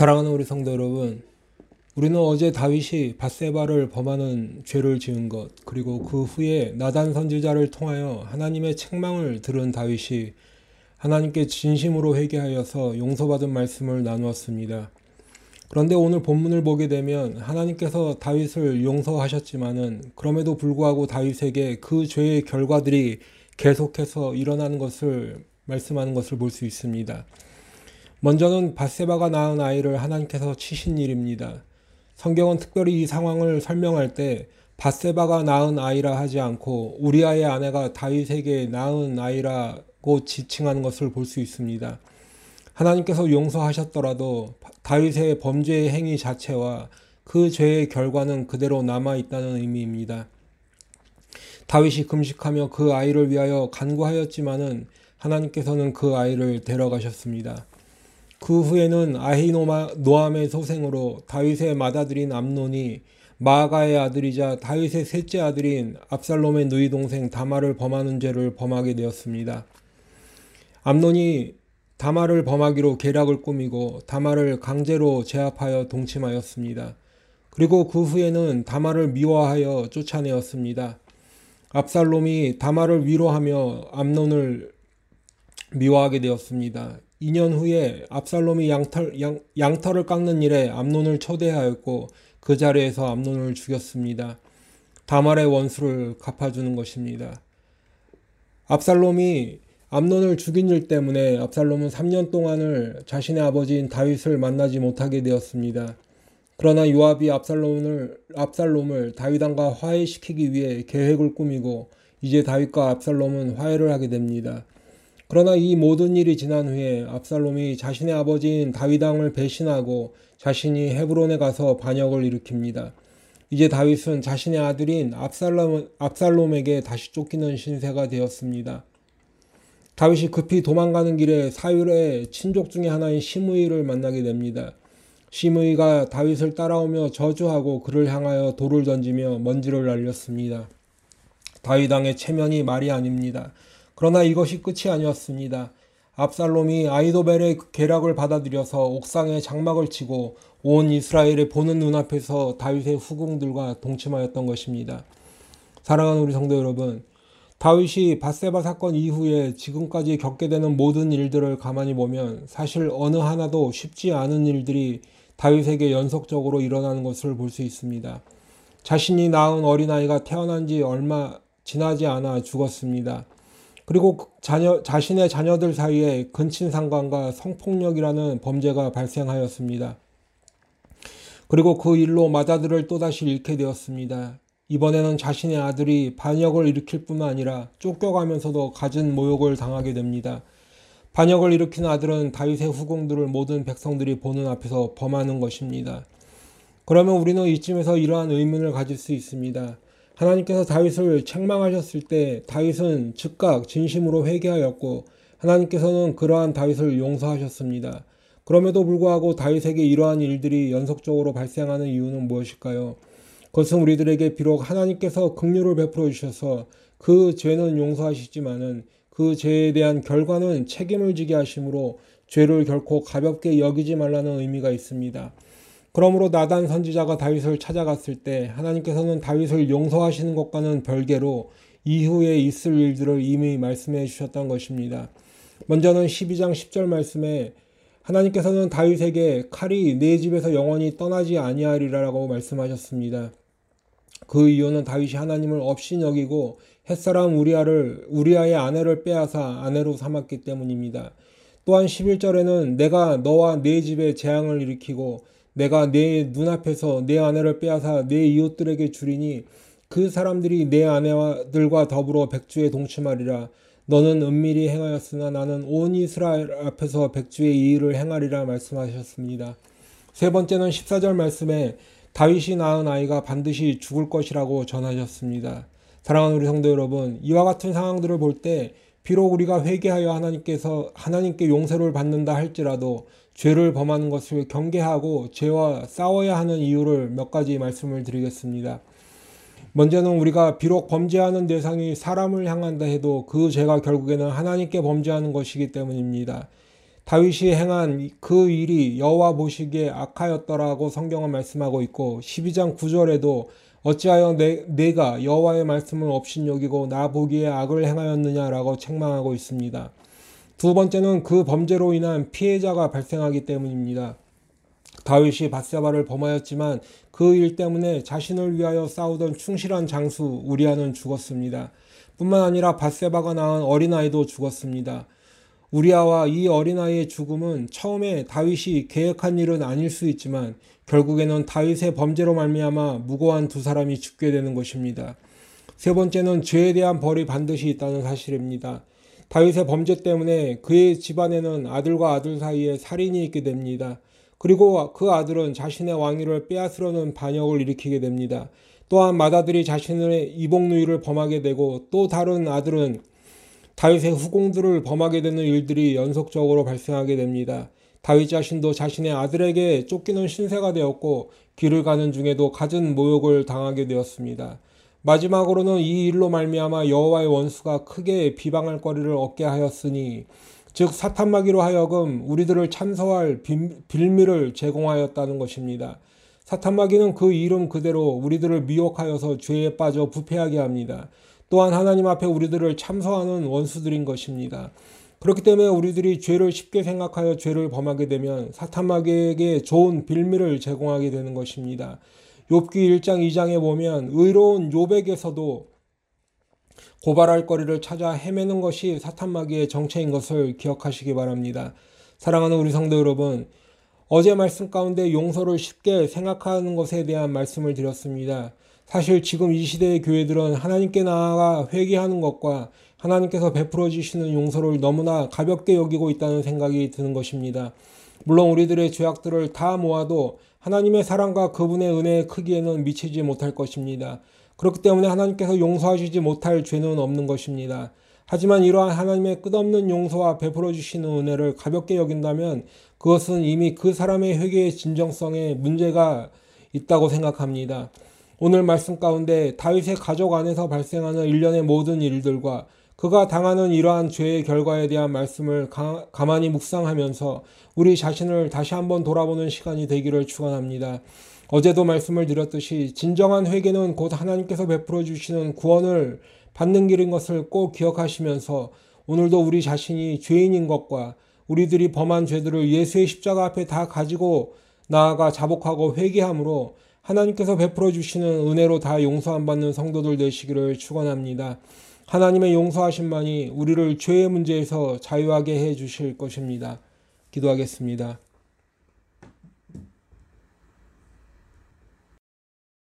사랑하는 우리 성도 여러분, 우리는 어제 다윗이 바세바를 범하는 죄를 지은 것, 그리고 그 후에 나단 선지자를 통하여 하나님의 책망을 들은 다윗이 하나님께 진심으로 회개하여서 용서받은 말씀을 나누었습니다. 그런데 오늘 본문을 보게 되면 하나님께서 다윗을 용서하셨지만은 그럼에도 불구하고 다윗에게 그 죄의 결과들이 계속해서 일어나는 것을 말씀하는 것을 볼 수 있습니다. 먼저는 바세바가 낳은 아이를 하나님께서 치신 일입니다. 성경은 특별히 이 상황을 설명할 때 바세바가 낳은 아이라 하지 않고 우리아의 아내가 다윗에게 낳은 아이라고 지칭하는 것을 볼 수 있습니다. 하나님께서 용서하셨더라도 다윗의 범죄의 행위 자체와 그 죄의 결과는 그대로 남아 있다는 의미입니다. 다윗이 금식하며 그 아이를 위하여 간구하였지만은 하나님께서는 그 아이를 데려가셨습니다. 그 후에는 아히노암의 소생으로 다윗의 맏아들인 암논이 마아가의 아들이자 다윗의 셋째 아들인 압살롬의 누이 동생 다마를 범하는 죄를 범하게 되었습니다. 암논이 다마를 범하기로 계략을 꾸미고 다마를 강제로 제압하여 동침하였습니다. 그리고 그 후에는 다마를 미워하여 쫓아내었습니다. 압살롬이 다마를 위로하며 암논을 미워하게 되었습니다. 2년 후에 압살롬이 양털, 양, 양털을 깎는 일에 암논을 초대하였고 그 자리에서 암논을 죽였습니다. 다말의 원수를 갚아주는 것입니다. 압살롬이 암논을 죽인 일 때문에 압살롬은 3년 동안을 자신의 아버지인 다윗을 만나지 못하게 되었습니다. 그러나 요압이 압살롬을 압살롬을 다윗왕과 화해시키기 위해 계획을 꾸미고 이제 다윗과 압살롬은 화해를 하게 됩니다. 그러나 이 모든 일이 지난 후에 압살롬이 자신의 아버지인 다윗왕을 배신하고 자신이 헤브론에 가서 반역을 일으킵니다. 이제 다윗은 자신의 아들인 압살롬, 압살롬에게 다시 쫓기는 신세가 되었습니다. 다윗이 급히 도망가는 길에 사율의 친족 중의 하나인 시므이를 만나게 됩니다. 시므이가 다윗을 따라오며 저주하고 그를 향하여 돌을 던지며 먼지를 날렸습니다. 다윗왕의 체면이 말이 아닙니다. 그러나 이것이 끝이 아니었습니다. 압살롬이 아이도벨의 계략을 받아들여서 옥상에 장막을 치고 온 이스라엘의 보는 눈앞에서 다윗의 후궁들과 동침하였던 것입니다. 사랑하는 우리 성도 여러분, 다윗이 바세바 사건 이후에 지금까지 겪게 되는 모든 일들을 가만히 보면 사실 어느 하나도 쉽지 않은 일들이 다윗에게 연속적으로 일어나는 것을 볼 수 있습니다. 자신이 낳은 어린아이가 태어난 지 얼마 지나지 않아 죽었습니다. 그리고 그 자녀, 자신의 자녀들 사이에 근친상간과 성폭력이라는 범죄가 발생하였습니다. 그리고 그 일로 맏아들을 또다시 잃게 되었습니다. 이번에는 자신의 아들이 반역을 일으킬 뿐만 아니라 쫓겨가면서도 갖은 모욕을 당하게 됩니다. 반역을 일으킨 아들은 다윗의 후궁들을 모든 백성들이 보는 앞에서 범하는 것입니다. 그러면 우리는 이쯤에서 이러한 의문을 가질 수 있습니다. 하나님께서 다윗을 책망하셨을 때 다윗은 즉각 진심으로 회개하였고 하나님께서는 그러한 다윗을 용서하셨습니다. 그럼에도 불구하고 다윗에게 이러한 일들이 연속적으로 발생하는 이유는 무엇일까요? 그것은 우리들에게 비록 하나님께서 긍휼을 베풀어 주셔서 그 죄는 용서하시지만은 그 죄에 대한 결과는 책임을 지게 하심으로 죄를 결코 가볍게 여기지 말라는 의미가 있습니다. 그러므로 나단 선지자가 다윗을 찾아갔을 때 하나님께서는 다윗을 용서하시는 것과는 별개로 이후에 있을 일들을 이미 말씀해 주셨던 것입니다. 먼저는 12장 10절 말씀에 하나님께서는 다윗에게 칼이 내 집에서 영원히 떠나지 아니하리라고 말씀하셨습니다. 그 이유는 다윗이 하나님을 없이 여기고 햇사람 우리아를 우리아의 아내를 빼앗아 아내로 삼았기 때문입니다. 또한 11절에는 내가 너와 내 집에 재앙을 일으키고 내가 내 눈앞에서 내 아내를 빼앗아 내 이웃들에게 주리니 그 사람들이 내 아내들과 더불어 백주에 동침하리라. 너는 은밀히 행하였으나 나는 온 이스라엘 앞에서 백주의 이 일을 행하리라 말씀하셨습니다. 세 번째는 14절 말씀에 다윗이 낳은 아이가 반드시 죽을 것이라고 전하셨습니다. 사랑하는 우리 성도 여러분, 이와 같은 상황들을 볼때 비록 우리가 회개하여 하나님께서 하나님께 용서를 받는다 할지라도 죄를 범하는 것을 경계하고 죄와 싸워야 하는 이유를 몇 가지 말씀을 드리겠습니다. 먼저는 우리가 비록 범죄하는 대상이 사람을 향한다 해도 그 죄가 결국에는 하나님께 범죄하는 것이기 때문입니다. 다윗이 행한 그 일이 여호와 보시기에 악하였더라고 성경은 말씀하고 있고 12장 9절에도 어찌하여 내, 내가 여호와의 말씀을 업신여기고 나 보기에 악을 행하였느냐라고 책망하고 있습니다. 두 번째는 그 범죄로 인한 피해자가 발생하기 때문입니다. 다윗이 바세바를 범하였지만 그 일 때문에 자신을 위하여 싸우던 충실한 장수 우리아는 죽었습니다. 뿐만 아니라 바세바가 낳은 어린아이도 죽었습니다. 우리아와 이 어린아이의 죽음은 처음에 다윗이 계획한 일은 아닐 수 있지만 결국에는 다윗의 범죄로 말미암아 무고한 두 사람이 죽게 되는 것입니다. 세 번째는 죄에 대한 벌이 반드시 있다는 사실입니다. 다윗의 범죄 때문에 그의 집안에는 아들과 아들 사이에 살인이 있게 됩니다. 그리고 그 아들은 자신의 왕위를 빼앗으려는 반역을 일으키게 됩니다. 또한 맏아들이 자신의 이복누이를 범하게 되고 또 다른 아들은 다윗의 후공들을 범하게 되는 일들이 연속적으로 발생하게 됩니다. 다윗 자신도 자신의 아들에게 쫓기는 신세가 되었고 길을 가는 중에도 갖은 모욕을 당하게 되었습니다. 마지막으로는 이 일로 말미암아 여호와의 원수가 크게 비방할 거리를 얻게 하였으니 즉 사탄마귀로 하여금 우리들을 참서할 빌미를 제공하였다는 것입니다. 사탄마귀는 그 이름 그대로 우리들을 미혹하여서 죄에 빠져 부패하게 합니다. 또한 하나님 앞에 우리들을 참소하는 원수들인 것입니다. 그렇기 때문에 우리들이 죄를 쉽게 생각하여 죄를 범하게 되면 사탄마귀에게 좋은 빌미를 제공하게 되는 것입니다. 욥기 1장 2장에 보면 의로운 욥에게서도 고발할 거리를 찾아 헤매는 것이 사탄마귀의 정체인 것을 기억하시기 바랍니다. 사랑하는 우리 성도 여러분, 어제 말씀 가운데 용서를 쉽게 생각하는 것에 대한 말씀을 드렸습니다. 사실 지금 이 시대의 교회들은 하나님께 나아가 회개하는 것과 하나님께서 베풀어 주시는 용서를 너무나 가볍게 여기고 있다는 생각이 드는 것입니다. 물론 우리들의 죄악들을 다 모아도 하나님의 사랑과 그분의 은혜의 크기에는 미치지 못할 것입니다. 그렇기 때문에 하나님께서 용서하시지 못할 죄는 없는 것입니다. 하지만 이러한 하나님의 끝없는 용서와 베풀어 주시는 은혜를 가볍게 여긴다면 그것은 이미 그 사람의 회개의 진정성에 문제가 있다고 생각합니다. 오늘 말씀 가운데 다윗의 가족 안에서 발생하는 일련의 모든 일들과 그가 당하는 이러한 죄의 결과에 대한 말씀을 가, 가만히 묵상하면서 우리 자신을 다시 한번 돌아보는 시간이 되기를 축원합니다. 어제도 말씀을 드렸듯이 진정한 회개는 곧 하나님께서 베풀어 주시는 구원을 받는 길인 것을 꼭 기억하시면서 오늘도 우리 자신이 죄인인 것과 우리들이 범한 죄들을 예수의 십자가 앞에 다 가지고 나아가 자복하고 회개함으로 하나님께서 베풀어 주시는 은혜로 다 용서 안 받는 성도들 되시기를 축원합니다. 하나님의 용서하심만이 우리를 죄의 문제에서 자유하게 해 주실 것입니다. 기도하겠습니다.